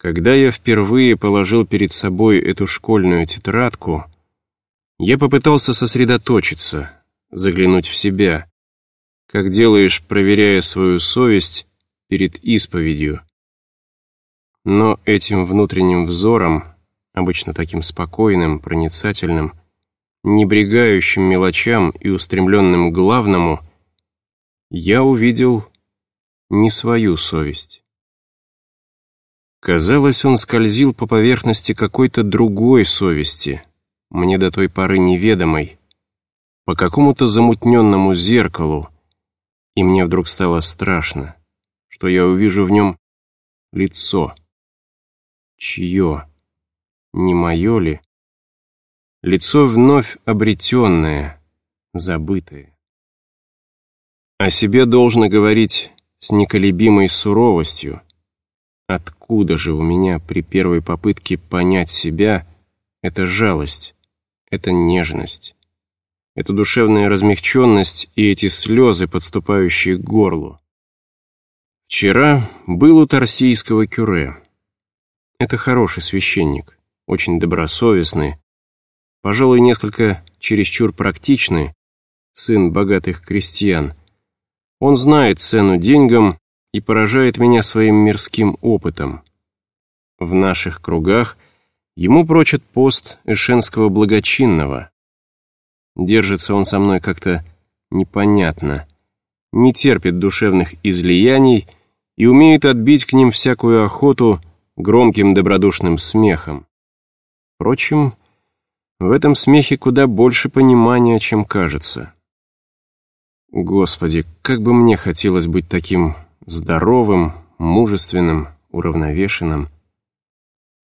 Когда я впервые положил перед собой эту школьную тетрадку, я попытался сосредоточиться, заглянуть в себя, как делаешь, проверяя свою совесть перед исповедью. Но этим внутренним взором, обычно таким спокойным, проницательным, не брегающим мелочам и устремленным к главному, я увидел не свою совесть. Казалось, он скользил по поверхности какой-то другой совести, мне до той поры неведомой, по какому-то замутненному зеркалу, и мне вдруг стало страшно, что я увижу в нем лицо. Чье? Не мое ли? Лицо вновь обретенное, забытое. О себе должно говорить с неколебимой суровостью, Откуда же у меня при первой попытке понять себя эта жалость, эта нежность, эта душевная размягченность и эти слезы, подступающие к горлу? Вчера был у Тарсийского кюре. Это хороший священник, очень добросовестный, пожалуй, несколько чересчур практичный, сын богатых крестьян. Он знает цену деньгам и поражает меня своим мирским опытом. В наших кругах ему прочат пост эшенского благочинного. Держится он со мной как-то непонятно, не терпит душевных излияний и умеет отбить к ним всякую охоту громким добродушным смехом. Впрочем, в этом смехе куда больше понимания, чем кажется. Господи, как бы мне хотелось быть таким здоровым, мужественным, уравновешенным.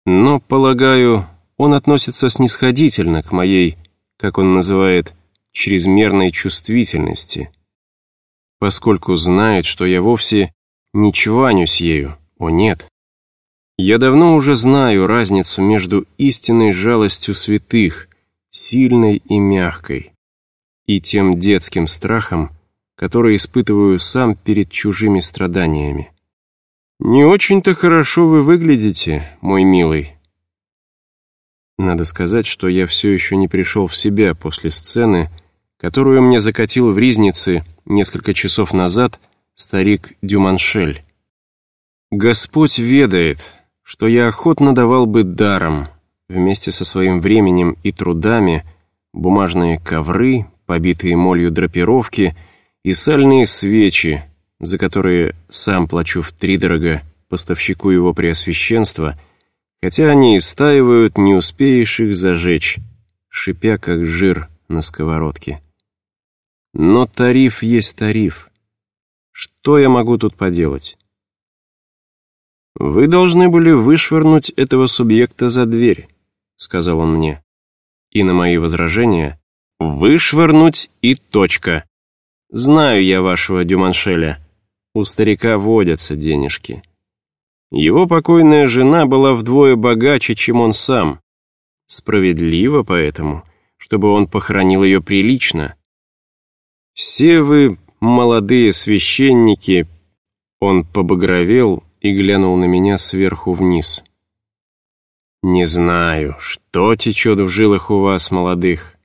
Но, полагаю, он относится снисходительно к моей, как он называет, чрезмерной чувствительности, поскольку знает, что я вовсе не чванюсь ею, о нет. Я давно уже знаю разницу между истинной жалостью святых, сильной и мягкой, и тем детским страхом, который испытываю сам перед чужими страданиями. «Не очень-то хорошо вы выглядите, мой милый». Надо сказать, что я все еще не пришел в себя после сцены, которую мне закатил в Ризнице несколько часов назад старик Дюманшель. Господь ведает, что я охотно давал бы даром, вместе со своим временем и трудами, бумажные ковры, побитые молью драпировки — и сальные свечи, за которые сам плачу втридорога поставщику его преосвященства, хотя они истаивают, не успеешь их зажечь, шипя как жир на сковородке. Но тариф есть тариф. Что я могу тут поделать? «Вы должны были вышвырнуть этого субъекта за дверь», — сказал он мне. И на мои возражения «вышвырнуть и точка». Знаю я вашего Дюманшеля. У старика водятся денежки. Его покойная жена была вдвое богаче, чем он сам. Справедливо поэтому, чтобы он похоронил ее прилично. Все вы, молодые священники, он побагровел и глянул на меня сверху вниз. Не знаю, что течет в жилах у вас, молодых.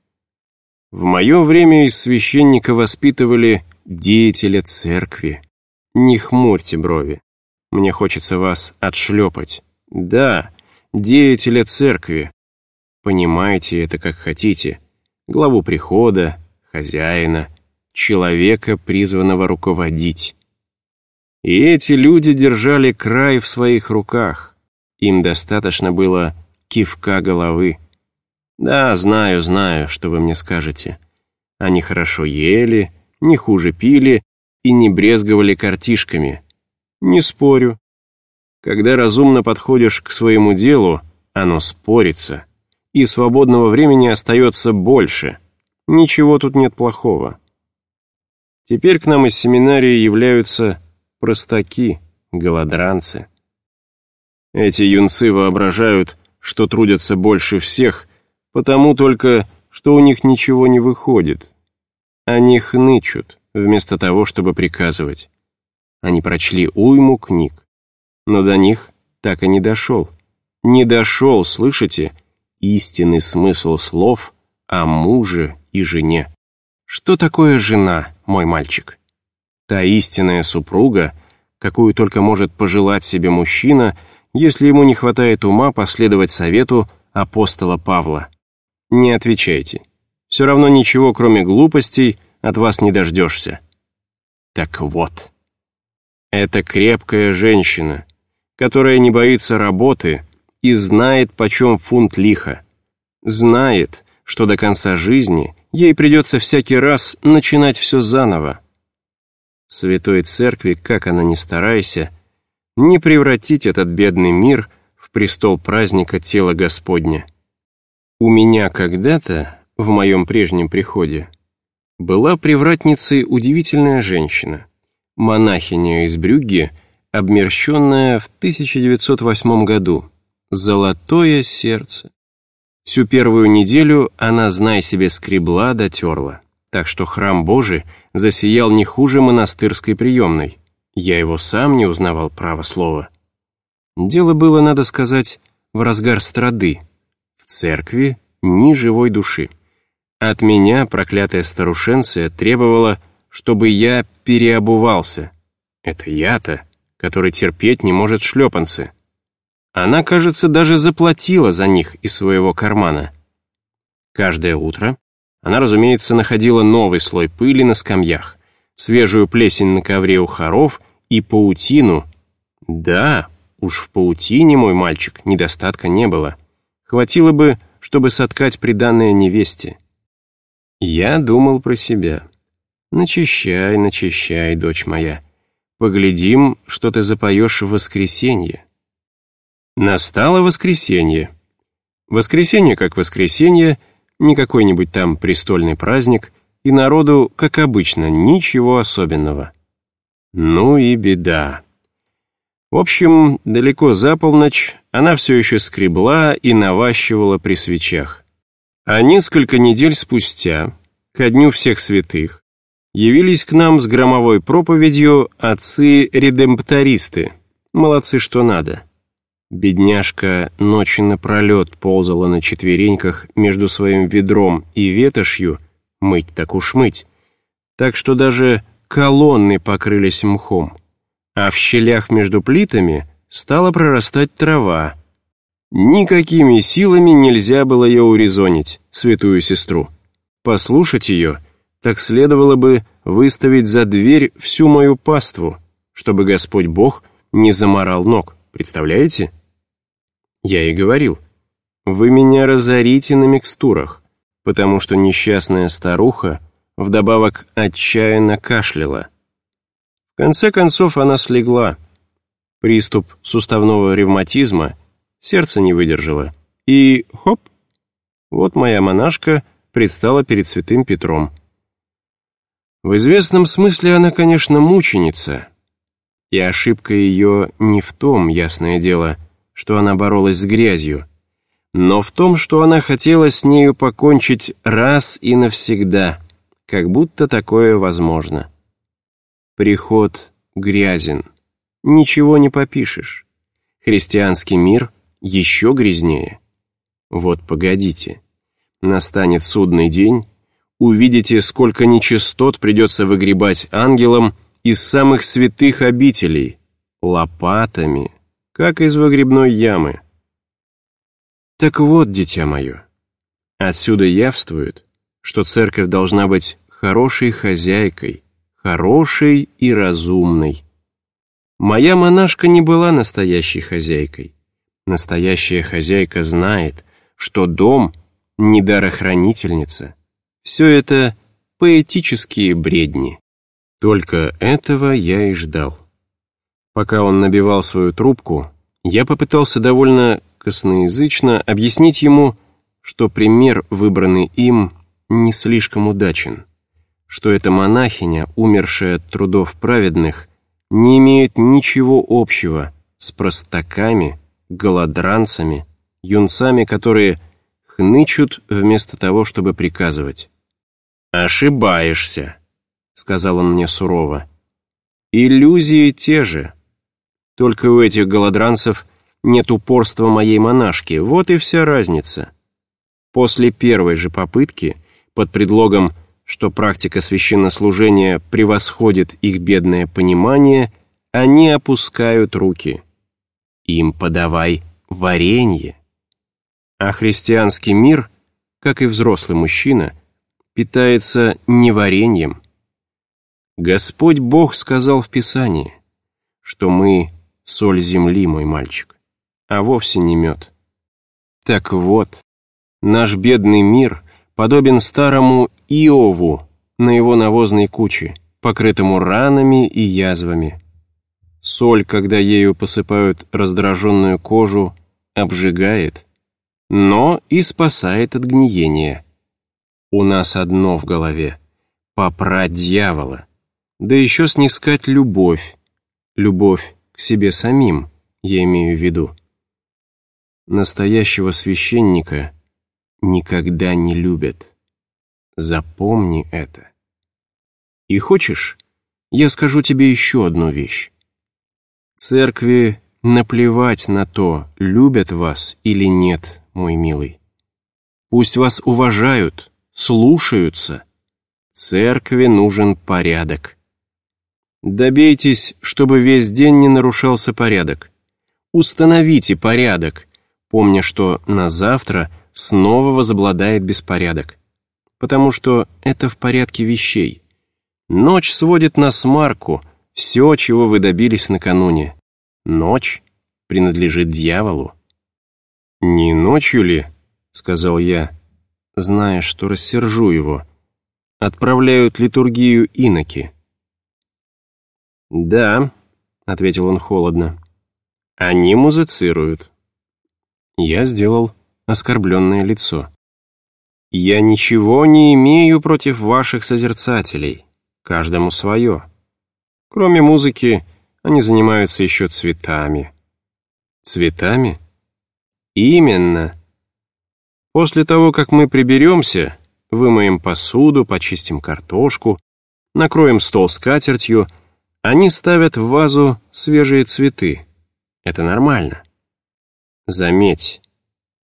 В мое время из священника воспитывали деятеля церкви. Не хмурьте брови. Мне хочется вас отшлепать. Да, деятеля церкви. Понимаете это как хотите. Главу прихода, хозяина, человека, призванного руководить. И эти люди держали край в своих руках. Им достаточно было кивка головы. Да, знаю, знаю, что вы мне скажете. Они хорошо ели, не хуже пили и не брезговали картишками. Не спорю. Когда разумно подходишь к своему делу, оно спорится, и свободного времени остается больше. Ничего тут нет плохого. Теперь к нам из семинарии являются простаки, голодранцы. Эти юнцы воображают, что трудятся больше всех Потому только, что у них ничего не выходит. Они хнычут, вместо того, чтобы приказывать. Они прочли уйму книг, но до них так и не дошел. Не дошел, слышите? Истинный смысл слов о муже и жене. Что такое жена, мой мальчик? Та истинная супруга, какую только может пожелать себе мужчина, если ему не хватает ума последовать совету апостола Павла. Не отвечайте. Все равно ничего, кроме глупостей, от вас не дождешься. Так вот. Это крепкая женщина, которая не боится работы и знает, почем фунт лиха. Знает, что до конца жизни ей придется всякий раз начинать все заново. Святой Церкви, как она ни старайся, не превратить этот бедный мир в престол праздника тела Господня. У меня когда-то, в моем прежнем приходе, была привратницей удивительная женщина, монахиня из Брюгге, обмерщенная в 1908 году, золотое сердце. Всю первую неделю она, знай себе, скребла дотерла, так что храм Божий засиял не хуже монастырской приемной. Я его сам не узнавал, право слова. Дело было, надо сказать, в разгар страды. В церкви ни живой души. От меня проклятая старушенция требовала, чтобы я переобувался. Это я-то, который терпеть не может шлепанцы. Она, кажется, даже заплатила за них из своего кармана. Каждое утро она, разумеется, находила новый слой пыли на скамьях, свежую плесень на ковре у хоров и паутину. Да, уж в паутине, мой мальчик, недостатка не было. Хватило бы, чтобы соткать приданное невесте. Я думал про себя. Начищай, начищай, дочь моя. Поглядим, что ты запоешь в воскресенье. Настало воскресенье. Воскресенье как воскресенье, не какой-нибудь там престольный праздник, и народу, как обычно, ничего особенного. Ну и беда. В общем, далеко за полночь она все еще скребла и наващивала при свечах. А несколько недель спустя, ко дню всех святых, явились к нам с громовой проповедью отцы-редемптористы. Молодцы, что надо. Бедняжка ночи напролет ползала на четвереньках между своим ведром и ветошью, мыть так уж мыть. Так что даже колонны покрылись мхом, а в щелях между плитами стала прорастать трава. Никакими силами нельзя было ее урезонить, святую сестру. Послушать ее, так следовало бы выставить за дверь всю мою паству, чтобы Господь Бог не заморал ног, представляете? Я ей говорил, вы меня разорите на микстурах, потому что несчастная старуха вдобавок отчаянно кашляла. В конце концов она слегла. Приступ суставного ревматизма, сердце не выдержало. И хоп, вот моя монашка предстала перед святым Петром. В известном смысле она, конечно, мученица. И ошибка ее не в том, ясное дело, что она боролась с грязью, но в том, что она хотела с нею покончить раз и навсегда — как будто такое возможно. Приход грязен. Ничего не попишешь. Христианский мир еще грязнее. Вот погодите. Настанет судный день, увидите, сколько нечистот придется выгребать ангелам из самых святых обителей, лопатами, как из выгребной ямы. Так вот, дитя мое, отсюда явствует, что церковь должна быть хорошей хозяйкой, хорошей и разумной. Моя монашка не была настоящей хозяйкой. Настоящая хозяйка знает, что дом — не дарохранительница. Все это поэтические бредни. Только этого я и ждал. Пока он набивал свою трубку, я попытался довольно косноязычно объяснить ему, что пример, выбранный им, не слишком удачен что эта монахиня, умершая от трудов праведных, не имеет ничего общего с простаками, голодранцами, юнцами, которые хнычут вместо того, чтобы приказывать. «Ошибаешься», — сказал он мне сурово. «Иллюзии те же. Только у этих голодранцев нет упорства моей монашки, вот и вся разница. После первой же попытки, под предлогом, что практика священнослужения превосходит их бедное понимание, они опускают руки. Им подавай варенье. А христианский мир, как и взрослый мужчина, питается не вареньем. Господь Бог сказал в Писании, что мы — соль земли, мой мальчик, а вовсе не мед. Так вот, наш бедный мир подобен старому Иову на его навозной куче, покрытому ранами и язвами. Соль, когда ею посыпают раздраженную кожу, обжигает, но и спасает от гниения. У нас одно в голове — попрать дьявола, да еще снискать любовь, любовь к себе самим, я имею в виду. Настоящего священника никогда не любят. Запомни это. И хочешь, я скажу тебе еще одну вещь. Церкви наплевать на то, любят вас или нет, мой милый. Пусть вас уважают, слушаются. Церкви нужен порядок. Добейтесь, чтобы весь день не нарушался порядок. Установите порядок, помня, что на завтра снова возобладает беспорядок. Потому что это в порядке вещей. Ночь сводит на смарку — все, чего вы добились накануне. Ночь принадлежит дьяволу. «Не ночью ли?» — сказал я, зная, что рассержу его. «Отправляют литургию иноки». «Да», — ответил он холодно, — «они музыцируют». Я сделал оскорбленное лицо. «Я ничего не имею против ваших созерцателей, каждому свое». Кроме музыки, они занимаются еще цветами. Цветами? Именно. После того, как мы приберемся, вымоем посуду, почистим картошку, накроем стол скатертью, они ставят в вазу свежие цветы. Это нормально. Заметь,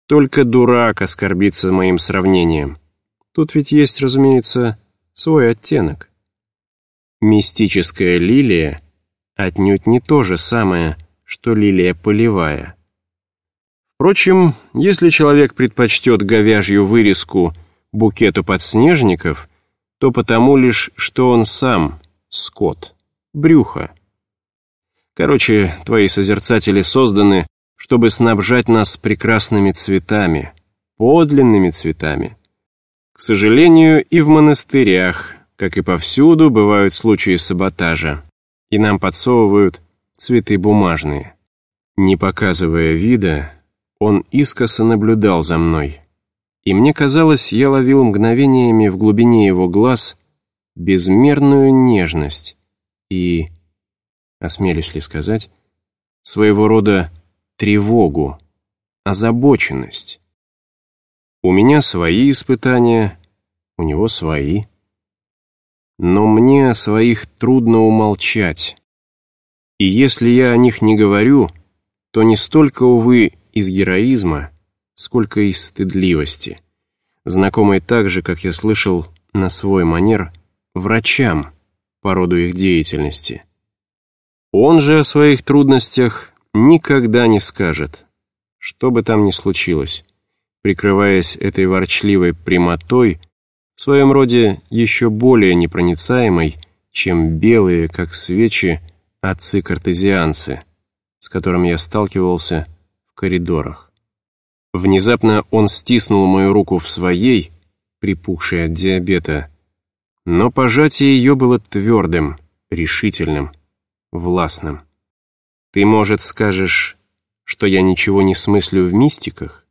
только дурак оскорбится моим сравнением. Тут ведь есть, разумеется, свой оттенок. Мистическая лилия отнюдь не то же самое, что лилия полевая. Впрочем, если человек предпочтет говяжью вырезку букету подснежников, то потому лишь, что он сам скот, брюхо. Короче, твои созерцатели созданы, чтобы снабжать нас прекрасными цветами, подлинными цветами. К сожалению, и в монастырях как и повсюду, бывают случаи саботажа, и нам подсовывают цветы бумажные. Не показывая вида, он искоса наблюдал за мной, и мне казалось, я ловил мгновениями в глубине его глаз безмерную нежность и, осмелюсь ли сказать, своего рода тревогу, озабоченность. У меня свои испытания, у него свои. Но мне о своих трудно умолчать. И если я о них не говорю, то не столько, увы, из героизма, сколько из стыдливости, знакомой так же, как я слышал на свой манер, врачам по роду их деятельности. Он же о своих трудностях никогда не скажет, что бы там ни случилось, прикрываясь этой ворчливой прямотой, в своем роде еще более непроницаемой, чем белые, как свечи, отцы-картезианцы, с которыми я сталкивался в коридорах. Внезапно он стиснул мою руку в своей, припухшей от диабета, но пожатие ее было твердым, решительным, властным. Ты, может, скажешь, что я ничего не смыслю в мистиках?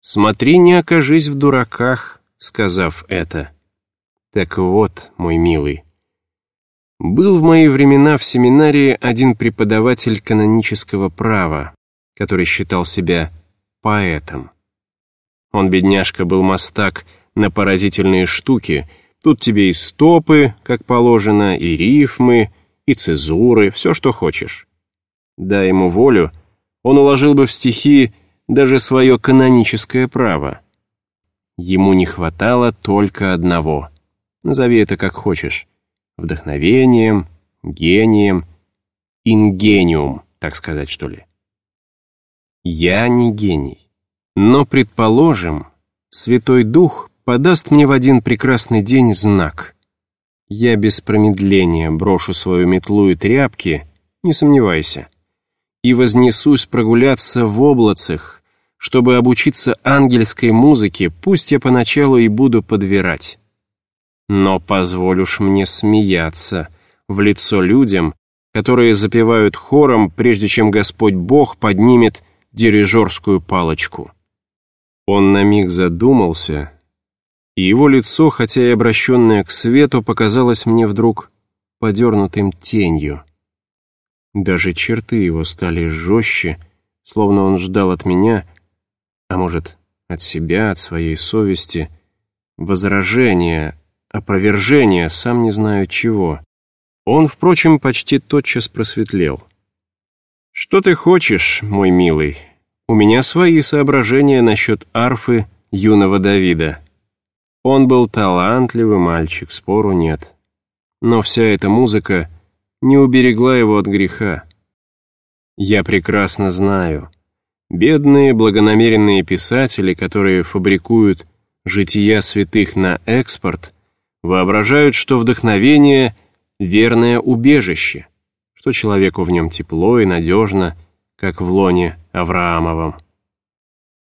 Смотри, не окажись в дураках, сказав это. Так вот, мой милый, был в мои времена в семинарии один преподаватель канонического права, который считал себя поэтом. Он, бедняжка, был мастак на поразительные штуки, тут тебе и стопы, как положено, и рифмы, и цезуры, все, что хочешь. Дай ему волю, Он уложил бы в стихи даже свое каноническое право. Ему не хватало только одного. Назови это как хочешь. Вдохновением, гением, ингениум, так сказать, что ли. Я не гений. Но, предположим, Святой Дух подаст мне в один прекрасный день знак. Я без промедления брошу свою метлу и тряпки, не сомневайся, и вознесусь прогуляться в облацах, чтобы обучиться ангельской музыке, пусть я поначалу и буду подвирать. Но позволишь мне смеяться в лицо людям, которые запевают хором, прежде чем Господь Бог поднимет дирижерскую палочку. Он на миг задумался, и его лицо, хотя и обращенное к свету, показалось мне вдруг подернутым тенью. Даже черты его стали жестче, словно он ждал от меня, а может, от себя, от своей совести, возражения, опровержения, сам не знаю чего. Он, впрочем, почти тотчас просветлел. «Что ты хочешь, мой милый? У меня свои соображения насчет арфы юного Давида. Он был талантливый мальчик, спору нет. Но вся эта музыка не уберегла его от греха. Я прекрасно знаю. Бедные благонамеренные писатели, которые фабрикуют жития святых на экспорт, воображают, что вдохновение — верное убежище, что человеку в нем тепло и надежно, как в лоне Авраамовом.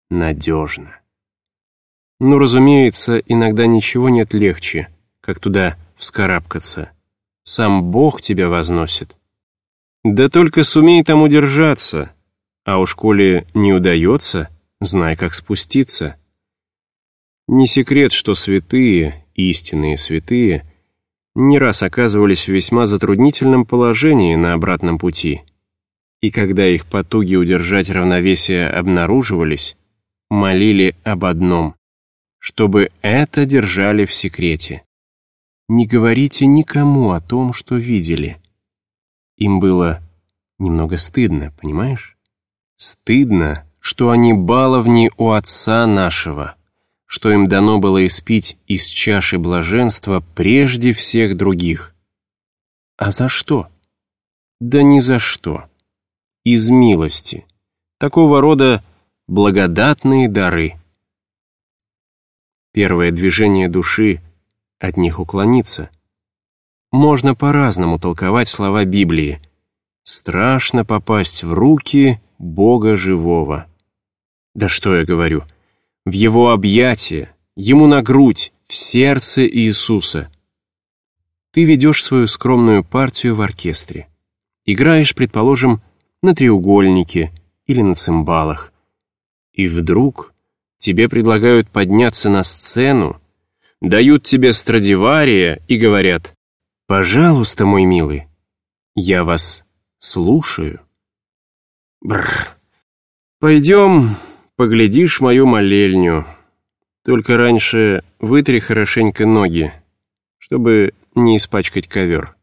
Надежно. Ну, разумеется, иногда ничего нет легче, как туда вскарабкаться. Сам Бог тебя возносит. Да только сумей там удержаться, а уж коли не удается, знай, как спуститься. Не секрет, что святые, истинные святые, не раз оказывались в весьма затруднительном положении на обратном пути. И когда их потуги удержать равновесие обнаруживались, молили об одном — чтобы это держали в секрете. Не говорите никому о том, что видели. Им было немного стыдно, понимаешь? Стыдно, что они баловни у отца нашего, что им дано было испить из чаши блаженства прежде всех других. А за что? Да ни за что. Из милости. Такого рода благодатные дары. Первое движение души — от них уклониться. Можно по-разному толковать слова Библии. Страшно попасть в руки Бога живого. Да что я говорю? В Его объятия, Ему на грудь, в сердце Иисуса. Ты ведешь свою скромную партию в оркестре. Играешь, предположим, на треугольнике или на цимбалах. И вдруг тебе предлагают подняться на сцену, дают тебе Страдивария и говорят «Пожалуйста, мой милый, я вас слушаю». Бррр. Пойдем, поглядишь мою молельню. Только раньше вытри хорошенько ноги, чтобы не испачкать ковер.